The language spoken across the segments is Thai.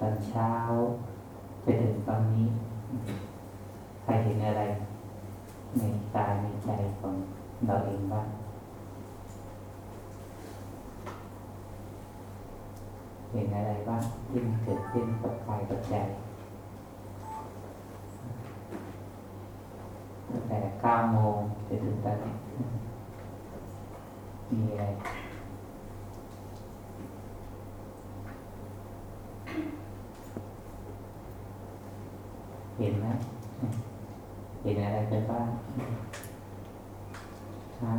ตอนเช้าไปถึงตอนนี้ ใครเห็นอะไร ในกาในใจของเราเองบ้างเห็นอะไรบ้างที่มันเกิดขึ้นกับกายกับใจตั้งแต่เก้าโมงจนถึงตอนนี้มีอะไร เห็นไหมเห็นอะไรกันบ้าง ฮะ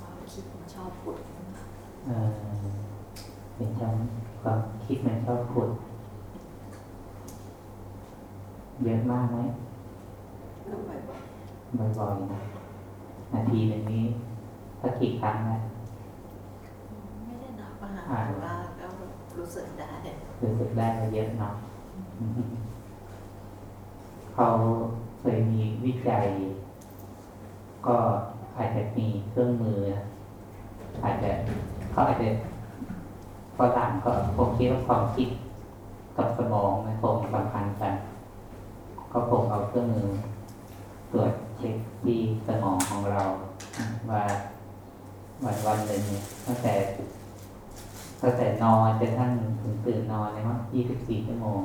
ความคิดมันชอบปุดเออเป็นจังความคิดมันชอบผุด เยอะมากไหมแล้วแบบบ่อยๆนะนาทีหนึ่งนี้ถ้ากี่ครั้งนะไม่ได้นับอาหารแต่ว่าก็รู้สึกได้รู้สึกได้ว่าเยอะเนาะเขาเคยมีวิจัย ก็ อาจจะมีเครื่องมืออาจจะเขาอาจจะฝรั่งก็คงคิดว่าความคิดกับสมองมันคงสัมพันธ์กันก็คงเอาเครื่องมือตรวจเช็คที่สมองของเราว่าวันวันหนึ่งเนี่ยตั้งแต่ตั้งแต่นอนจนทั้งถึงตื่นนอนเลยมั้ง24ชั่วโมง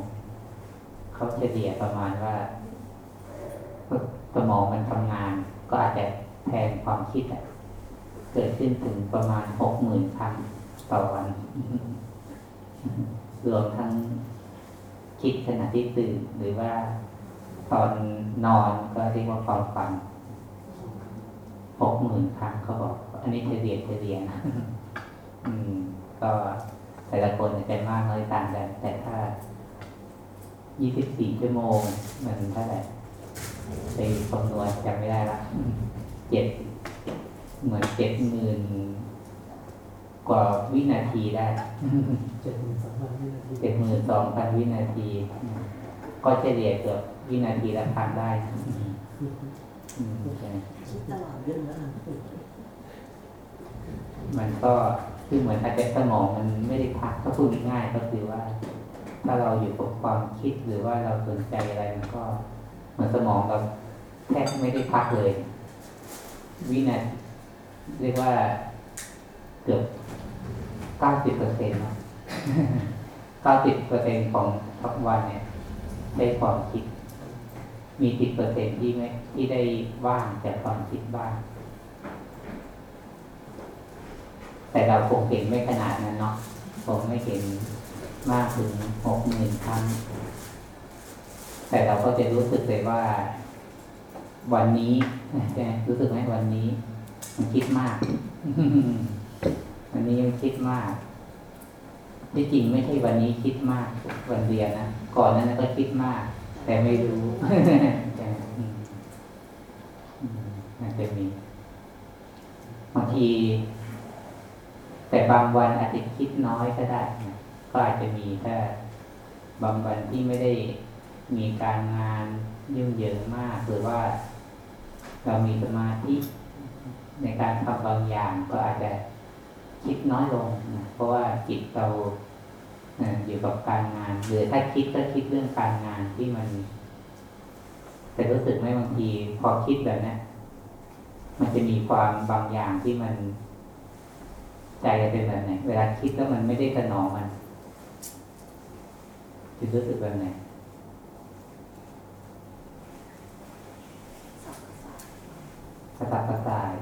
เขาเฉลี่ยประมาณว่า สมองมันทำงาน ก็อาจจะ แทนความคิดอะเกิดขึ้นถึงประมาณหกหมื่นครั้งต่อวัน รวมทั้งคิดขณะที่ตื่น หรือว่าตอนนอนก็เรียกว่าความฝันหกหมื่นครั้งเขาบอก อันนี้เฉลี่ยเฉลี่ยนะอืมก็แต่ละคนจะมากน้อยต่างกันแต่ถ้า24ชั่วโมงมันเท่าไหร่ไปคำนวณจำไม่ได้ละ เจ็ดเหมือนเจ็ดหมื่นกว่าวินาทีได้เจ็ดหมื่นสองพันวินาทีเจ็ดหมื่นสองพันวินาที ก็เฉลี่ยเกือบวินาทีละครั้งได้อืมใช่คิดตลอดเยอะนะมันก็คือเหมือนอาจจะสมองมันไม่ได้พักถ้าพูดง่ายๆก็คือว่า ถ้าเราอยู่กับความคิดหรือว่าเราสนใจอะไรมันก็เหมือนสมองเราแทบไม่ได้พักเลย วินาทีเรียกว่าเกือบเก้าสิบเปอร์เซ็นต์เนาะเก้าสิบเปอร์เซ็นต์ของทั้งวันเนี่ย ได้ความคิด มีสิบเปอร์เซ็นที่ไม่ที่ได้ว่างจากความคิดบ้าง แต่เราคงเห็นไม่ขนาดนั้นเนาะผมไม่เห็นมากถึงหกหมื่นครั้งแต่เราก็จะรู้สึกเลยว่า วันนี้ใช่ไหมรู้สึกไหมวันนี้ มันคิดมากวันนี้มันคิดมากที่จริงไม่ใช่วันนี้คิดมาก วันเดียวนะก่อนนั้นก็คิดมาก แต่ไม่รู้ใช่อืมอืมอาจจะมีบางที แต่บางวันอาจจะคิดน้อยก็ได้นะก็อาจจะมีถ้าบางวันที่ไม่ได้มีการงานยุ่งเหยิงมากหรือว่า เรามีสมาธิในการทำบางอย่างก็อาจจะคิดน้อยลงนะเพราะว่าจิตเราอยู่กับการงานหรือถ้าคิดก็คิดเรื่องการงานที่มัน แต่รู้สึกไหมบางทีพอคิดแบบนี้มันจะมีความบางอย่างที่มัน ใจจะเป็นแบบไหนเวลาคิดแล้วมันไม่ได้สนองมันจะรู้สึกแบบไหน สับสนก ระสับกระส่าย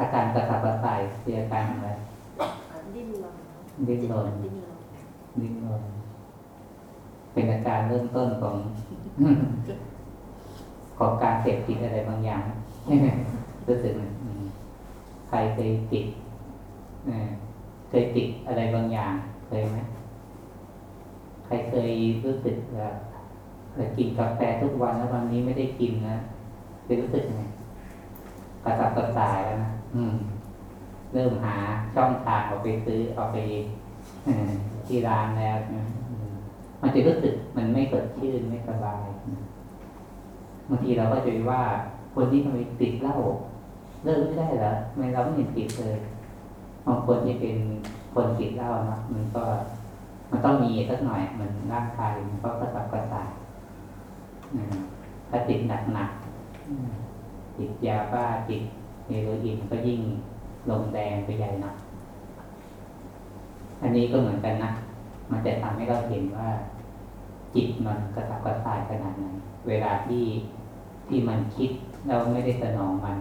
อาการกระสับกระส่ายคืออาการอะไรดิ้นรนดิ้นรนดิ้นรนดิ้นรนเป็นอาการเริ่มต้นของของการเสพติดอะไรบางอย่างใช่ไหมรู้สึกไหมอืมใครเคยติดเอ่อเคยติดอะไรบางอย่างเคยไหมใครเคยรู้สึกแบบเออกินกาแฟทุกวันแล้ววันนี้ไม่ได้กินนะเคยรู้สึกไงกระสับกระส่ายแล้วนะอืม เริ่มหาช่องทางเอาไปซื้อเอาไปเอ่อที่ร้านแล้วนะอืมมันจะรู้สึกมันไม่สดชื่นไม่สบายนะบางทีเราก็จะว่าคนที่ทำไมติดเหล้าเลิกไม่ได้เหรอทำไมเราไม่เห็นติดเลยบางคนที่เป็นคนติดเหล้านะมันก็ มันต้องมีสักหน่อยมันร่างกายมันก็กระสับกระส่ายอืมถ้าติดหนักๆอืม ติดยาบ้าติดเฮโรอีนก็ยิ่งลงแดงไปใหญ่นะอันนี้ก็เหมือนกันนะ มันจะทำให้เราเห็นว่า จิตมันกระสับกระส่ายขนาดไหนเวลาที่ที่มันคิดเราไม่ได้สนองมัน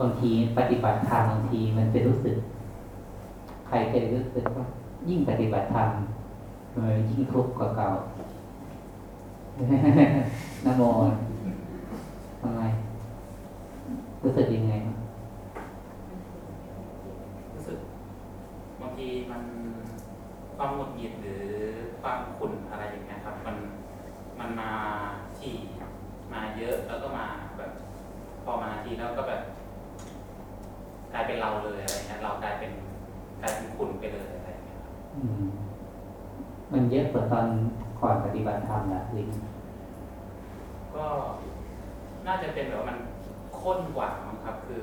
บางทีปฏิบัติธรรมบางทีมันจะรู้สึก ใครเคยรู้สึกว่ายิ่งปฏิบัติธรรมมันยิ่งทุกข์กว่าเก่า นะโมทำไมรู้สึกยังไงบ้างรู้สึกบางทีมันความหงุดหงิดหรือความขุ่นอะไรอย่างเงี้ยครับ มันมันมาที่มาเยอะแล้วก็มาแบบ พอมาทีแล้วก็แบบกลายเป็นเราเลยอะไรเงี้ยเรากลายเป็นกลายเป็นขุ่นไปเลยอะไรเงี้ยครับอืมมันเยอะกว่าตอน ก่อนปฏิบัติธรรมแหละลิงก็น่าจะเป็นแบบว่ามันข้นกว่ามั้งครับ คือ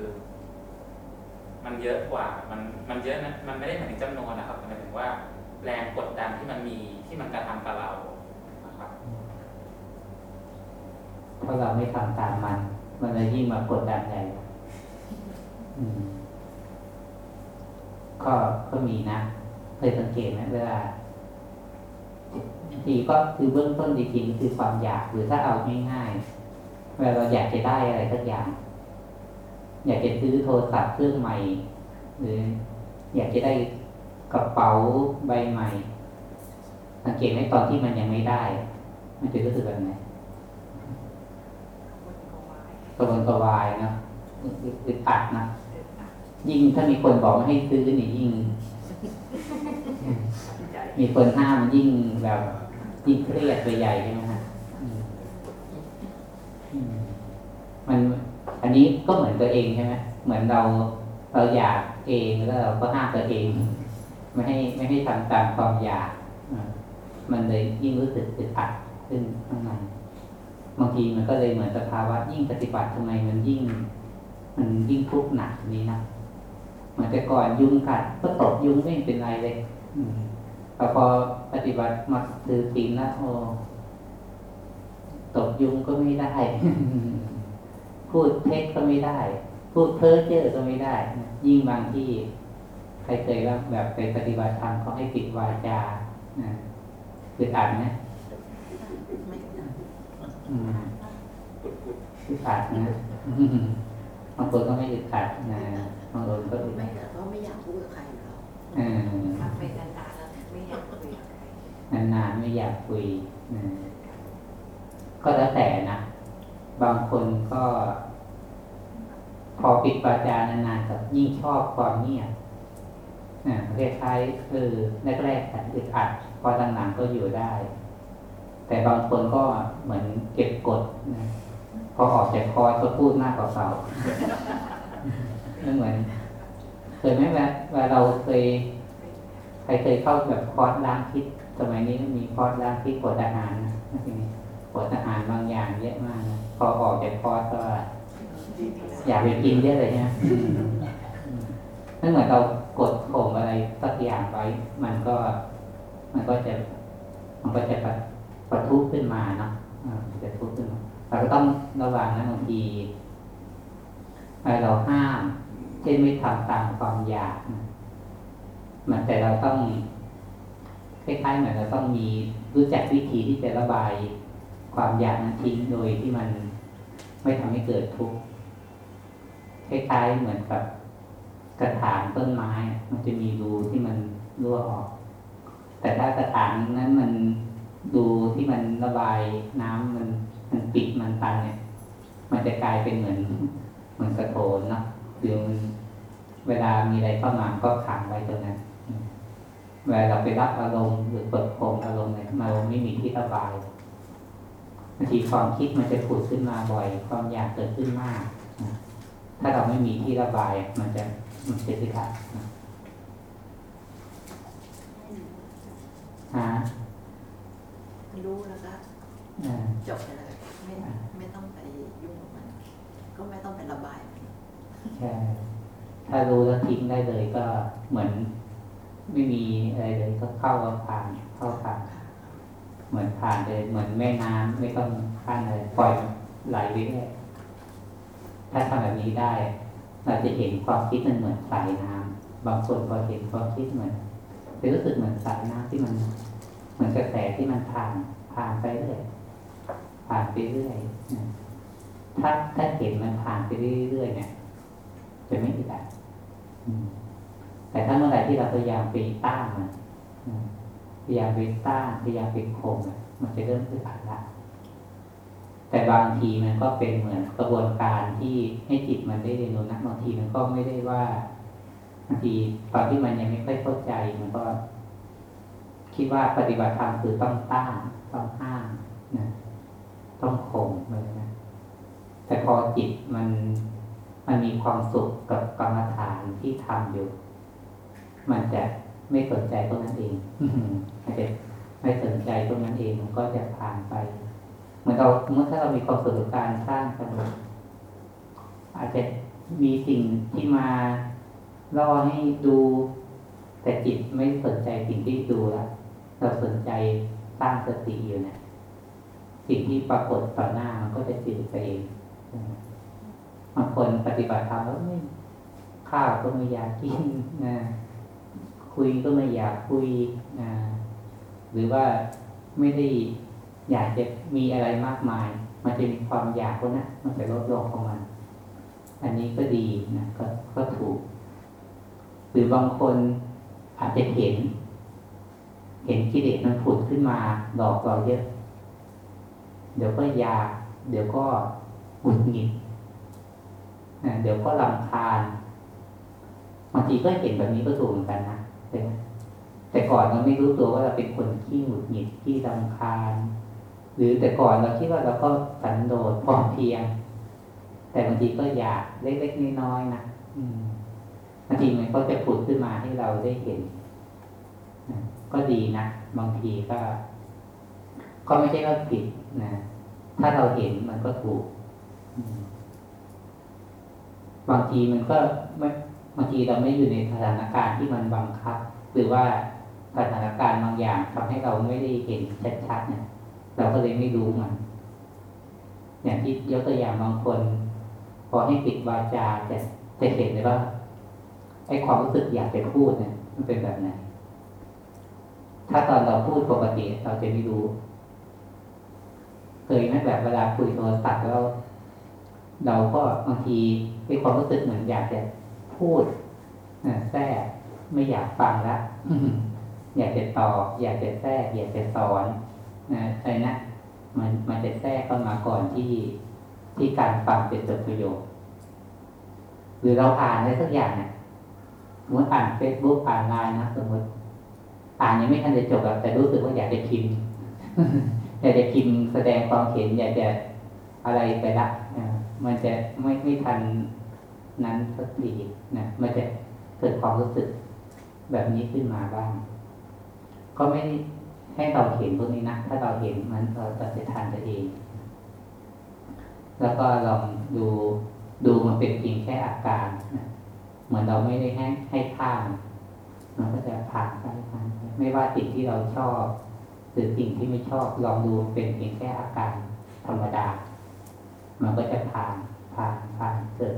มันเยอะกว่า มันมันเยอะนะมันไม่ได้หมายถึงจำนวนนะครับแต่หมายถึงว่าแรงกดดันที่มันมีที่มันกระทำกับเรานะครับเพราะเราไม่ทำตามมัน มันเลยยิ่งมากดดันใหญ่อืมก็ก็มีนะเคยสังเกตไหมเวลา ทีก็คือเบื้องต้นจริงๆคือความอยากหรือถ้าเอาง่ายๆเวลาเราอยากจะได้อะไรสักอย่าง อยากจะซื้อโทรศัพท์เครื่องใหม่ หรือ อยากจะได้กระเป๋าใบใหม่ สังเกตไหมตอนที่มันยังไม่ได้ มันจะรู้สึกแบบไหนกระวนกระวายเนอะอึดอัดนะยิ่งถ้ามีคนบอกไม่ให้ซื้อนี่ยิ่ง มีคนห้ามยิ่งแบบ ยิ่งเครียดไปใหญ่ใช่ไหมฮะมันอันนี้ก็เหมือนตัวเองใช่ไหมเหมือนเราเราอยากเองแล้วเราก็ห้ามตัวเอง ไม่ให้ไม่ให้ทำตามความอยากมันเลยยิ่งรู้สึกอึดอัดขึ้นข้างในบางทีมันก็เลยเหมือนสภาวะยิ่งปฏิบัติทำไมมันยิ่ง มันยิ่งทุกข์หนักนี้นะเหมือนแต่ก่อนยุงกัดก็ตบยุงไม่เป็นไรเลย อืม แต่พอปฏิบัติมาถือศีลแล้วโอ้ตบยุงก็ไม่ได้ พูดเท็จก็ไม่ได้ พูดเพ้อเจ้อก็ไม่ได้ ยิ่งบางที่ใครเคยว่าแบบไปปฏิบัติธรรมเขาให้ปิดวาจานะอึดอัดนะไม่ได้อืมอึดอัดนะบางคนก็ไม่อึดอัดนะบางคนก็อึดไม่อัดแต่ก็ไม่อยากพูดกับใครอยู่แล้วเออทำไปนานๆแล้วไม่ นานๆไม่อยากคุยนะก็แล้วแต่นะบางคนก็ พอปิดวาจานานๆกับยิ่งชอบความเงียบนะคล้ายๆคือแรกๆแต่อึดอัดพอหลังๆก็อยู่ได้ แต่บางคนก็เหมือนเก็บกดนะพอออกจากคอร์สก็พูดมากกว่าเก่าไม่เหมือนเคยไหมเวลาเวลาเราเคย ใครเคยเข้าแบบคอร์สล้างพิษสมัยนี้มีคอร์สล้างพิษปวดอาหารนะทีนี้ปวดอาหารบางอย่างเยอะมากนะพอออกจากคอร์สก็อยากไปกินเยอะเลยนะนั่นเหมือนเรากดข่มอะไรสักอย่างไว้ มันก็ มันก็จะ มันก็จะปะปะทุขึ้นมาเนาะจะทุขึ้นมาเราก็ต้องระวังนะบางทีเราห้าม เช่นไม่ทำตามความอยากนะ มันแต่เราต้องคล้ายๆเหมือนเราต้องมีรู้จักวิธีที่จะระบายความอยากนั้นทิ้งโดยที่มันไม่ทำให้เกิดทุกข์คล้ายๆเหมือนกับกระถางต้นไม้ มันจะมีรูที่มันรั่วออก แต่ถ้ากระถางนั้นมันดูที่มันระบายน้ำมันมันปิดมันตันเนี่ย มันจะกลายเป็นเหมือนเหมือนกระโถนเนาะคือมันเวลามีอะไรเข้ามาก็ขังไว้ตรงนั้น เวลาเราไปรับอารมณ์หรือเปิดโคมอารมณ์เนี่ยมันไม่มีที่ระบายบางทีความคิดมันจะผุดขึ้นมาบ่อย ความอยากเกิดขึ้นมากนะถ้าเราไม่มีที่ระบาย มันจะมันจะติดขัดนะฮะรู้แล้วก็อ่าจบไปเลยไม่ไม่ต้องไปยุ่งกับมัน ก็ไม่ต้องไประบายมันใช่ถ้ารู้แล้วทิ้งได้เลยก็เหมือน ไม่มีอะไรเลยก็เข้าก็ผ่านเข้าผ่านเหมือนผ่านเลยเหมือนแม่น้ำไม่ต้องขั้นอะไรปล่อยไหลไปเรื่อยถ้าทำแบบนี้ได้ เราจะเห็นความคิดมันเหมือนสายน้ำบางคนพอเห็นความคิดเหมือนจะรู้สึกเหมือนสายน้ำที่มัน เหมือนกระแสที่มันผ่านผ่านไปเรื่อยผ่านไปเรื่อยถ้าถ้าเห็นมันผ่านไปเรื่อยๆเนี่ยจะไม่อึดอัดอืม แต่ถ้าเมื่อไหร่ที่เราพยายามไปต้านมันพยายามไปต้านพยายามไปข่มมันจะเริ่มอึดอัดละแต่บางทีมันก็เป็นเหมือนกระบวนการที่ให้จิตมันได้เรียนรู้นะบางทีมันก็ไม่ได้ว่าบางทีตอนที่มันยังไม่ค่อยเข้าใจมันก็ คิดว่าปฏิบัติธรรมคือต้องต้านต้องห้ามนะต้องข่มเลยนะแต่พอจิตมันมันมีความสุขกับกรรมฐานที่ทำอยู่ มันจะไม่สนใจตรงนั้นเองมันจะไม่สนใจตรงนั้นเองมันก็จะผ่านไปเหมือนเราเมื่อถ้าเรามีความสุขกับการสร้างสนุกอาจจะมีสิ่งที่มาล่อให้ดู แต่จิตไม่สนใจสิ่งที่ดูแล้วเราสนใจสร้างสติอยู่เนะสิ่งที่ปรากฏต่อหน้ามันก็จะจืดไปเองบางคนปฏิบัติธรรมแล้วไม่ข้าวก็ไม่อยากกินนะ คุยก็ไม่อยากคุยนะหรือว่าไม่ได้อยากจะมีอะไรมากมาย มันจะมีความอยากคนนะมันจะลดลงของมัน อันนี้ก็ดีนะก็ก็ถูก หรือบางคนอาจจะเห็น เห็นกิเลสมันผุดขึ้นมาหลอกเราเยอะ เดี๋ยวก็อยาก เดี๋ยวก็หงุดหงิดเดี๋ยวก็ลำคาญบางทีก็เห็นแบบนี้ก็ถูกเหมือนกันนะ แต่ก่อนเราไม่รู้ตัวว่าเราเป็นคนขี้หงุดหงิดขี้ลำคาญ หรือแต่ก่อนเราคิดว่าเราก็สันโดษพอมเพียง แต่บางทีก็อยากเล็กๆน้อยๆนะอืมบางทีมันก็จะผุดขึ้นมาให้เราได้เห็นก็ดีนะบางทีก็ ก็ไม่ใช่ว่าผิดนะถ้าเราเห็นมันก็ถูกบางทีมันก็ไม่ บางทีเราไม่อยู่ในสถานการณ์ที่มันบังคับ หรือว่าสถานการณ์บางอย่างทำให้เราไม่ได้เห็นชัดๆเนี่ยเราก็เลยไม่รู้มันอย่างที่ยกตัวอย่างบางคน พอให้ปิดวาจาจะจะเห็นเลยว่าไอ้ความรู้สึกอยากจะพูดเนี่ยมันเป็นแบบไหนถ้าตอนเราพูดปกติเราจะไม่รู้เคยไหมแบบเวลาคุยโทรศัพท์แล้ว เราก็บางทีมีความรู้สึกเหมือนอยากจะ พูดแทรกไม่อยากฟังละอยากจะตอบอยากจะแทรกอยากจะสอนนะอะไรนะมันมันจะแทรกเข้ามาก่อนที่ที่การฟังเป็นประโยชน์ หรือเราอ่านอะไรสักอย่างเนี่ยสมมติอ่านเฟซบุ๊กอ่านไลน์นะสมมติอ่านยังไม่ทันจะจบแต่รู้สึกว่าอยากจะพิมพ์อยากจะพิมพ์แสดงความเห็นอยากจะอะไรไปละมันจะไม่ไม่ทัน นั้นสักทีนะมันจะเกิดความรู้สึกแบบนี้ขึ้นมาบ้าง ก็ไม่ให้เราเห็นพวกนี้นะ ถ้าเราเห็นมันเราจะทันตัวเอง แล้วก็ลองดูดูมันเป็นเพียงแค่อาการนะเหมือนเราไม่ได้ให้ให้ข้ามมันก็จะผ่านไปผ่านไปไม่ว่าสิ่งที่เราชอบหรือสิ่งที่ไม่ชอบลองดูเป็นเพียงแค่อาการธรรมดา มันก็จะผ่านผ่านผ่านเกิด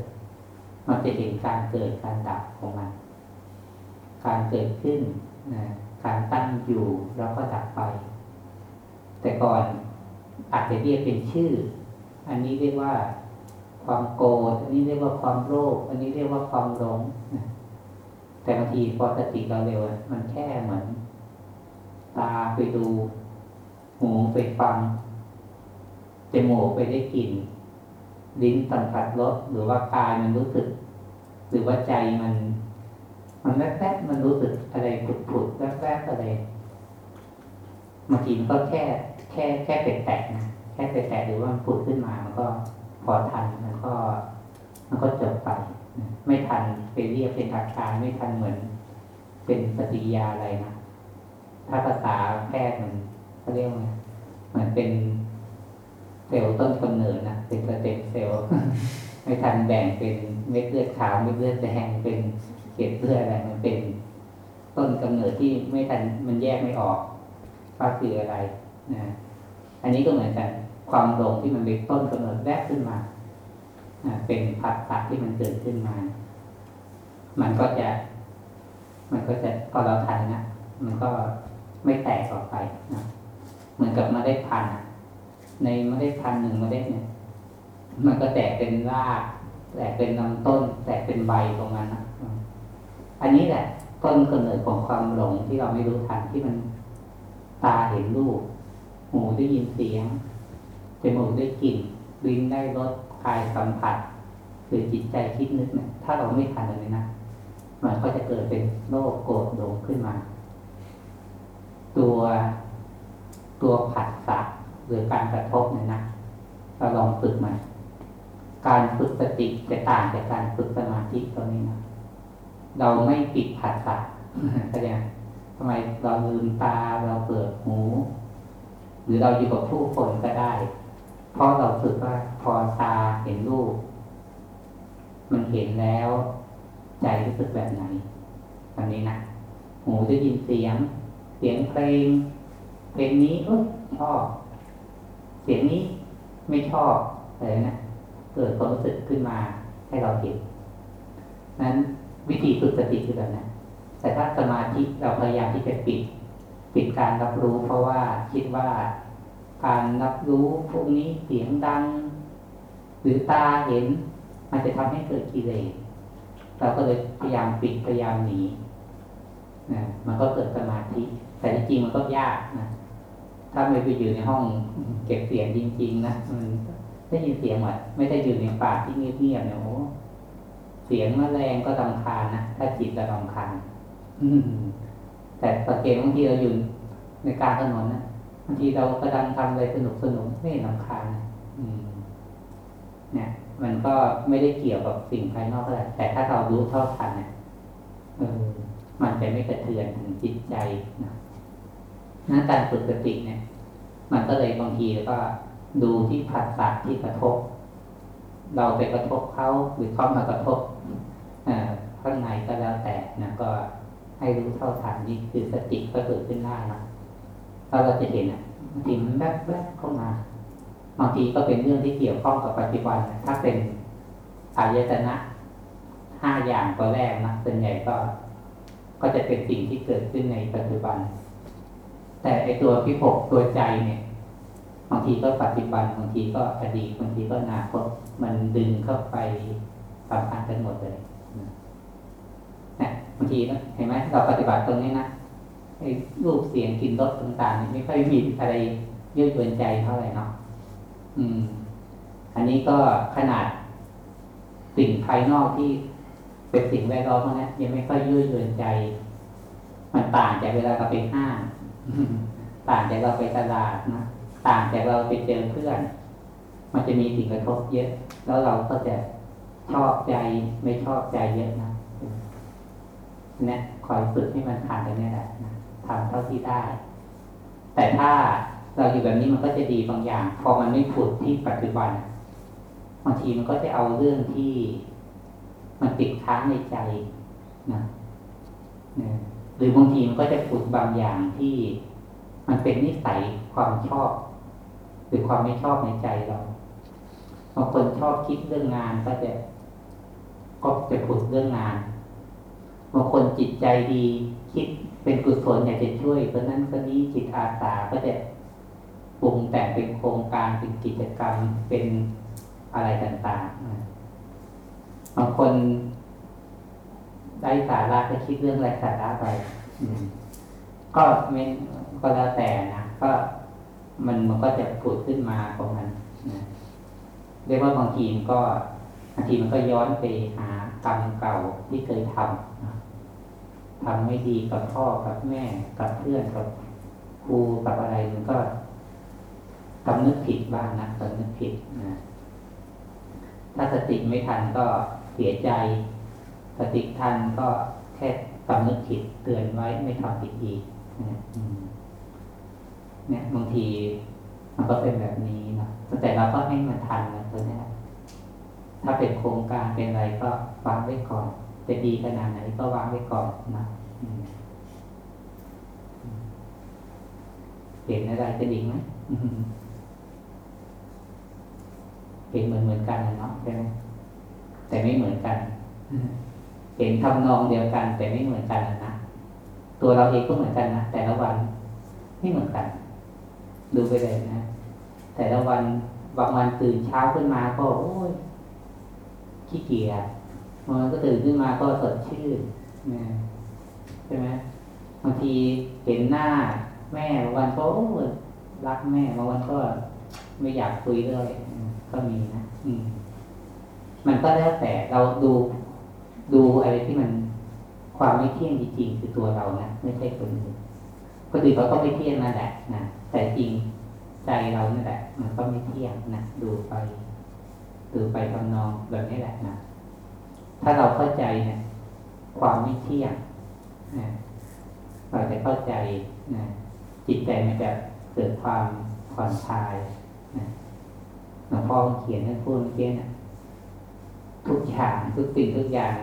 มันจะเห็นการเกิดการดับของมัน การเกิดขึ้นนะการตั้งอยู่แล้วก็ดับไป แต่ก่อนอาจจะเรียกเป็นชื่อ อันนี้เรียกว่าความโกรธอันนี้เรียกว่าความโลภอันนี้เรียกว่าความหลงนะแต่บางทีพอสติเราเร็วมันแค่เหมือน ตาไปดู หูไปฟังจมูกไปได้กลิ่น ลิ้นสัมผัสรสหรือว่ากายมันรู้สึก หรือว่าใจมัน มันแวบๆมันรู้สึกอะไรผุดๆแวบๆอะไรบางทีมันก็แค่แค่แค่แตะๆนะแค่แตะๆหรือว่ามันผุดขึ้นมา มันก็พอทันมันก็ มันก็จบไปไม่ทันไปเรียกเป็นอาการไม่ทันเหมือน เป็นปฏิยาอะไรนะถ้าภาษาแพทย์มันเขาเรียกว่าไงเหมือนเป็น เซลล์ต้นกำเนิดนะเป็นสเต็มเซลล์ไม่ทันแบ่งเป็นเม็ดเลือดขาวเม็ดเลือดแดงเป็นเกล็ดเลือดอะไรมันเป็นต้นกำเนิดที่ไม่ทันมันแยกไม่ออกว่าคืออะไรนะอันนี้ก็เหมือนกันความหลงที่มันเป็นต้นกำเนิดแรกขึ้นมาเป็นผัสสะที่มันเกิดขึ้นมา มันก็จะ มันก็จะพอเราทันนะมันก็ไม่แตกออกไปนะเหมือนกับมล็ดพันธุ์อะ ในเมล็ดพันธุ์หนึ่งเมล็ดเนี่ย มันก็แตกเป็นราก แตกเป็นลำต้น แตกเป็นใบตรงนั้นนะอันนี้แหละ ต้นกำเนิดของความหลงที่เราไม่รู้ทันที่มันตาเห็นรูปหูได้ยินเสียงจมูกได้กลิ่นลิ้นได้รสกายสัมผัสหรือจิตใจคิดนึกเนี่ยถ้าเราไม่ทันเลยนะมันก็จะเกิดเป็นโรคโกรธหลงขึ้นมา ตัวตัวผัสสะ หรือการกระทบเนี่ยนะเราลองฝึกมันการฝึกสติจะต่างจากการฝึกสมาธิตัวนี้นะเราไม่ปิดผัสสะแสดงทำไมเราลืมตาเราเปิดหู หรือเราอยู่กับผู้คนก็ได้ เพราะเราฝึกว่าพอตาเห็นรูปมันเห็นแล้ว ใจรู้สึกแบบไหนอันนี้นะหูได้ยินเสียง เสียงเพลงเพลงนี้เออชอบ สียงนี้ไม่ชอบอะไรนะเกิดความรู้สึกขึ้นมาให้เราเห็นนั้นวิธีฝึกสติคือแบบนั้นแต่ถ้าสมาธิเราพยายามที่จะปิด ปิดการรับรู้ เพราะว่าคิดว่าการรับรู้พวกนี้เสียงดัง หรือตาเห็น มันจะทำให้เกิดกิเลสเราก็เลยพยายามปิดพยายามหนีนะมันก็เกิดสมาธิ แต่จริงมันก็ยากนะ ถ้าไม่ไปอยู่ในห้องเก็บเสียงจริง ๆ นะมันได้ยินเสียงหมดไม่ได้อยู่ในป่าที่เงียบๆเนี่ยโอ้เสียงแมลงก็รำคาญนะถ้าจิตจะรำคาญแต่สังเกตบางทีเราอยู่ในกลารถนนนะบางทีเรากำลังทำอะไรสนุกสนุกไม่รำคาญนเนี่ย มันก็ไม่ได้เกี่ยวกับสิ่งภายนอกเท่าไรแต่ถ้าเรารู้เท่าทันเนี่ยมันจะไม่กระเทือนถึงจิตใจนะ นั้นการฝึกสติเนี่ย มันก็เลยบางทีก็ดูที่ผัสสะที่กระทบ เราไปกระทบเขาหรือเขามากระทบข้างในก็แล้วแต่นะก็ให้รู้เท่าทันนี่คือสติก็เกิดขึ้นได้นะถ้าเราจะเห็นอะบางทีมันแวบแวบเข้ามาบางทีก็เป็นเรื่องที่เกี่ยวข้องกับปัจจุบันนะถ้าเป็นอายตนะห้าอย่างตัวแรกนะส่วนใหญ่ก็ ก็จะเป็นสิ่งที่เกิดขึ้นในปัจจุบัน แต่ไอตัวพิภพตัวใจเนี่ยบางทีก็ปัจจุบันบางทีก็อดีตบางทีก็อนาคตมันดึงเข้าไปสัมพันธ์กันหมดเลยนะบางทีเห็นไหมเราปฏิบัติตรงนี้นะไอ้รูปเสียงกลิ่นรสต่างๆเนี่ยไม่ค่อยมีอะไรยืดเยืนใจเท่าไหร่เนาะอืม อันนี้ก็ขนาดสิ่งภายนอกที่เป็นสิ่งแวดล้อมพวกนี้ยังไม่ค่อยยืดเยืนใจ มันต่างจากเวลาเราไปห้าง ต่างจากเราไปตลาดนะต่างจากเราไปเจอเพื่อน มันจะมีสิ่งกระทบเยอะ แล้วเราก็จะชอบใจไม่ชอบใจเยอะนะเนี่ยคอยฝึกให้มันผ่านตรงนี้แหละนะทำเท่าที่ได้ แต่ถ้าเราอยู่แบบนี้มันก็จะดีบางอย่าง พอมันไม่ผุดที่ปัจจุบันบางทีมันก็จะเอาเรื่องที่มันติดค้างในใจนะนะ หรือบางทีมันก็จะผุดบางอย่างที่มันเป็นนิสัยความชอบ หรือความไม่ชอบในใจเราบางคนชอบคิดเรื่องงานก็จะก็จะผุดเรื่องงานบางคนจิตใจดีคิดเป็นกุศลอยากจะช่วยคนนั้นคนนี้จิตอาสาก็จะปรุงแต่งเป็นโครงการเป็นกิจกรรมเป็นอะไรต่างๆบางคน ได้สาระก็คิดเรื่องไรสาระไปก็ไม่ก็แล้วแต่นะก็มันมันก็จะผุดขึ้นมาของมันนะเรียกว่าบางทีมันก็บางทีมันก็ย้อนไปหากรรมเก่าที่เคยทำนะทำไม่ดีกับพ่อกับแม่กับเพื่อนกับครูกับอะไรมันก็สำนึกผิดบ้างนะสำนึกผิดนะถ้าสติไม่ทันก็เสียใจ สติทานก็แค่สำนึกผิดเตือนไว้ไม่ทำผิดอีกเนี่ยบางทีมันก็เป็นแบบนี้นะแต่เราก็ให้มันทันนะตัวนี้ถ้าเป็นโครงการเป็นอะไรก็วางไว้ก่อน จะดีขนาดไหนก็วางไว้ก่อนนะเห็นอะไรจะดีไหมเห็นเหมือนเหมือนกันเนาะใช่ไหมแต่ไม่เหมือนกัน เห็นทำนองเดียวกัน แต่ไม่เหมือนกันนะตัวเราเองก็เหมือนกันนะแต่ละวันไม่เหมือนกัน ดูไปเลยนะ แต่ละวันบางวันตื่นเช้าขึ้นมาก็โอ้ยขี้เกียจบางวันก็ตื่นขึ้นมาก็สดชื่นนะใช่ไหมบางทีเห็นหน้าแม่บางวันก็โอ้ยรักแม่บางวันก็ไม่อยากคุยด้วยก็มีนะอืมมันก็แล้วแต่เราดู ดูอะไรที่มันความไม่เที่ยงจริงๆคือตัวเรานะไม่ใช่คนอื่นคนอื่นเขาก็ไม่เที่ยงนั่นแหละนะแต่จริงใจเรานั่นแหละ มันก็ไม่เที่ยงนะดูไปดูไปทำนองแบบนี้แหละนะถ้าเราเข้าใจเนี่ย ความไม่เที่ยงนะเราจะเข้าใจนะจิตใจมันจะเกิดความผ่อนคลายนะหลวงพ่อเขียนให้พูดเมื่อกี้นะทุกอย่างทุกสิ่งทุกอย่าง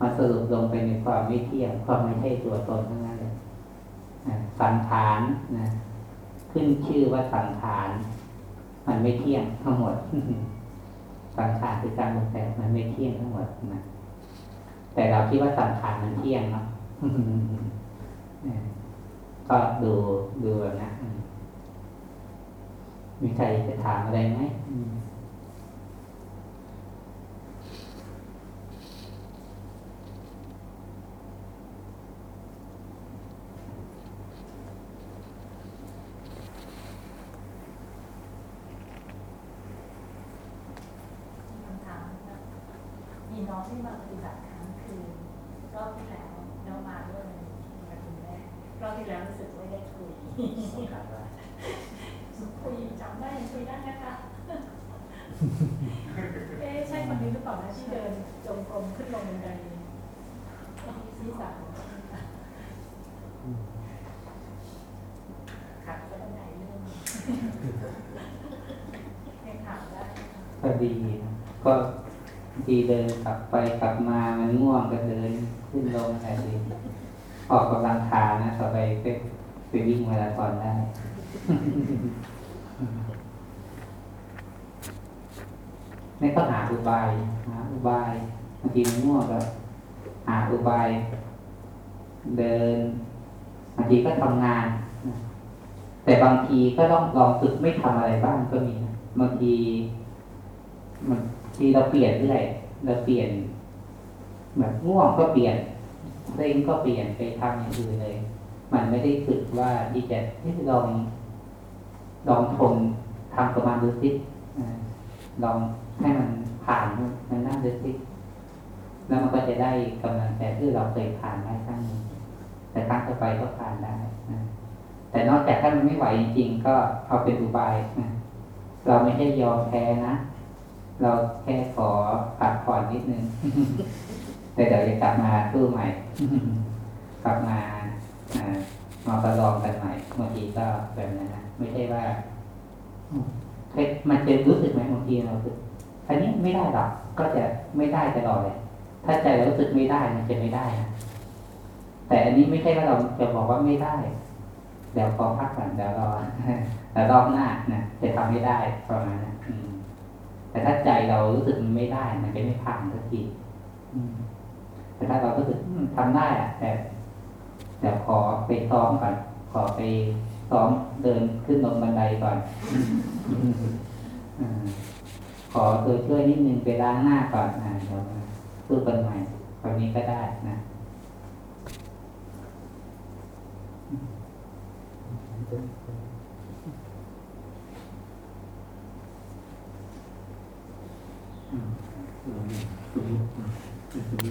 มาสรุปลงไปในความไม่เที่ยงความไม่ใช่ตัวตนทั้งนั้นเลยสังขารนะขึ้นชื่อว่าสังขารมันไม่เที่ยงทั้งหมด สังขารคือการลงแต่มันไม่เที่ยงทั้งหมดนะแต่เราคิดว่าสังขารมันเที่ยงเนาะก็ดูดูแบบนะมีใครจะถามอะไรไหมอืม คำถามนะมีน้องที่มาปฏิบัติครั้งคืนรอบที่แล้วน้องมาด้วยกับคุณแม่รอบที่แล้วรู้สึกไม่ได้คุยคุยจำได้ยังคุยได้นะคะ เอ๊ะ ใช่คนนี้าที่เดินจงกรมขึ้นลงบันไดที่สามขัดไปตรงไหนเรื่องให้ถามได้พอดีก็บางทีเดินกลับไปกลับมามันง่วงก็เดินขึ้นลงอะไรดีออกกำลังกานะต่อไปไปไปวิ่งมาราธอนได้ ไม่ต้องหาอุบายหาอุบายบางทีมันง่วงก็หาอุบาย เดินบางทีก็ทำงาน แต่บางทีก็ต้องลองฝึกไม่ทำอะไรบ้างก็มีบางทีมันทีเราเปลี่ยนเรื่อยเราเปลี่ยนแบบง่วงก็เปลี่ยนเร่งก็เปลี่ยนไปทำอย่างอื่นเลย มันไม่ได้ฝึกว่าที่จะที่ลองลองทนทำประมาณดูสิลอง ให้มันผ่านมันน่าดูสิแล้วมันก็จะได้กำลังใจที่เราเคยผ่านได้ครั้งนึงแต่ครั้งต่อไปก็ผ่านได้นะแต่นอกจากถ้ามันไม่ไหวจริงๆก็เอาเป็นอุบายนะเราไม่ใช่ยอมแพ้นะ เราแค่ขอพักผ่อนนิดนึง แต่เดี๋ยวจะกลับมาสู้ใหม่ กลับมาอมาประลองกันใหม่บางทีก็แบบนั้นนะไม่ใช่ว่าเฮ้ยมันจะรู้สึกไหมบางทีเราสึก อันนี้ไม่ได้หรอกก็จะไม่ได้ตลอดเลย ถ้าใจเรารู้สึกไม่ได้มันจะไม่ได้นะแต่อันนี้ไม่ใช่ว่าเราจะบอกว่าไม่ได้ เดี๋ยวขอพักก่อนเดี๋ยวรอแต่รอบหน้านะจะทำไม่ได้ประมาณนั้นแต่ถ้าใจเรารู้สึกมันไม่ได้มันจะไม่ผ่านสักทีแต่ถ้าเรารู้สึกอืมทำได้อะแต่แต่ขอไปซ้อมก่อนขอไปซ้อมเดินขึ้นลงบันไดก่อนอ ขอตัวช่วยนิดนึงไปล้างหน้าก่อนนะเดี๋ยวมาสู้กันใหม่วันนี้ก็ได้นะอืมอืม